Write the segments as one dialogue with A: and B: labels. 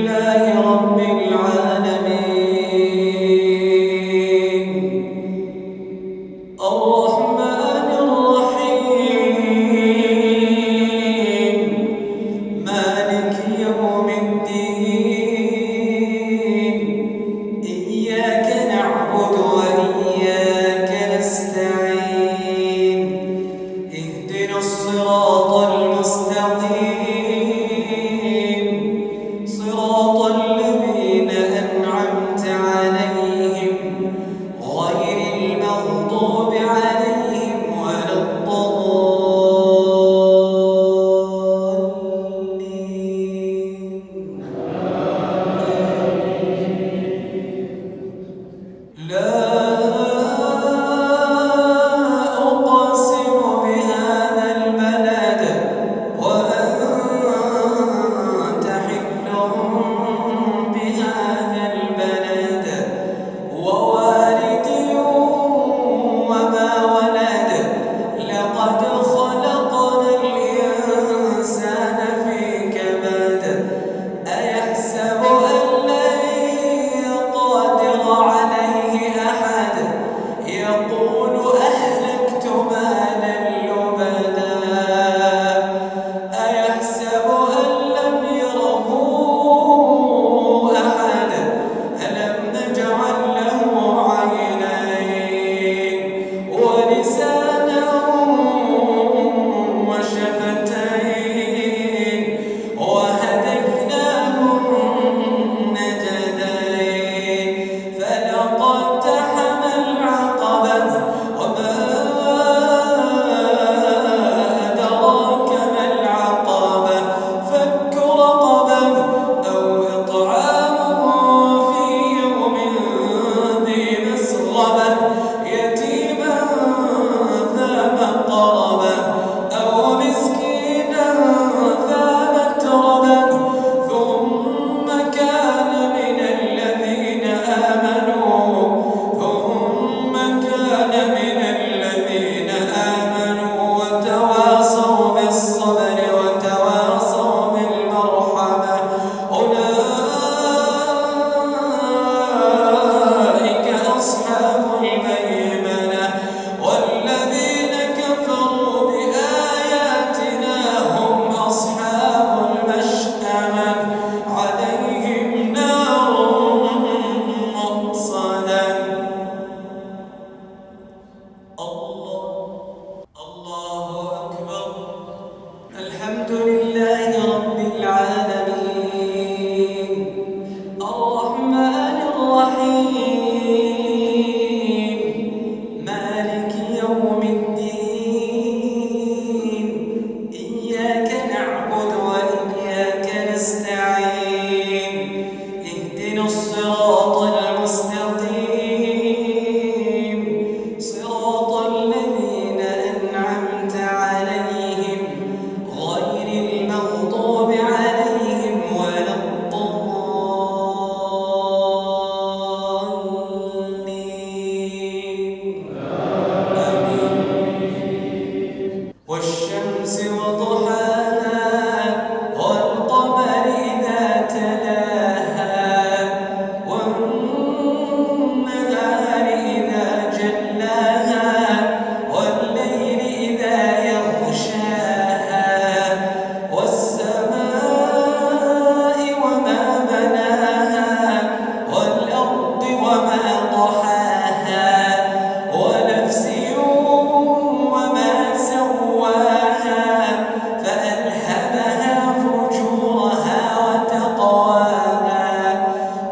A: لله رب العالمين.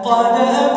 A: قد أ